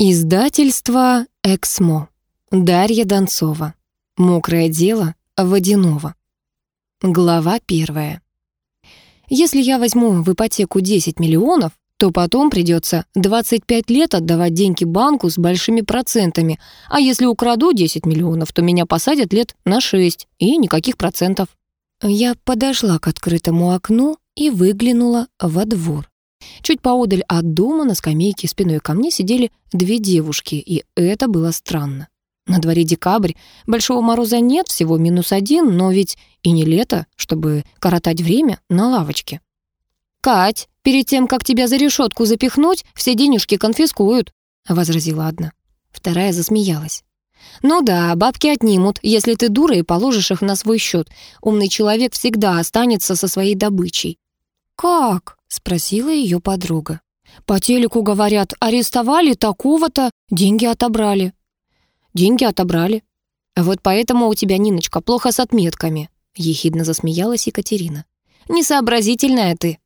Издательство «Эксмо». Дарья Донцова. Мокрое дело водяного. Глава первая. Если я возьму в ипотеку 10 миллионов, то потом придется 25 лет отдавать деньги банку с большими процентами, а если украду 10 миллионов, то меня посадят лет на 6 и никаких процентов. Я подошла к открытому окну и выглянула во двор. Чуть поодаль от дома на скамейке спиной ко мне сидели две девушки, и это было странно. На дворе декабрь, большого мороза нет, всего минус один, но ведь и не лето, чтобы коротать время на лавочке. «Кать, перед тем, как тебя за решетку запихнуть, все денежки конфискуют», — возразила одна. Вторая засмеялась. «Ну да, бабки отнимут, если ты дура и положишь их на свой счет. Умный человек всегда останется со своей добычей». «Как?» — спросила ее подруга. «По телеку, говорят, арестовали такого-то, деньги отобрали». «Деньги отобрали». «Вот поэтому у тебя, Ниночка, плохо с отметками», — ехидно засмеялась Екатерина. «Несообразительная ты».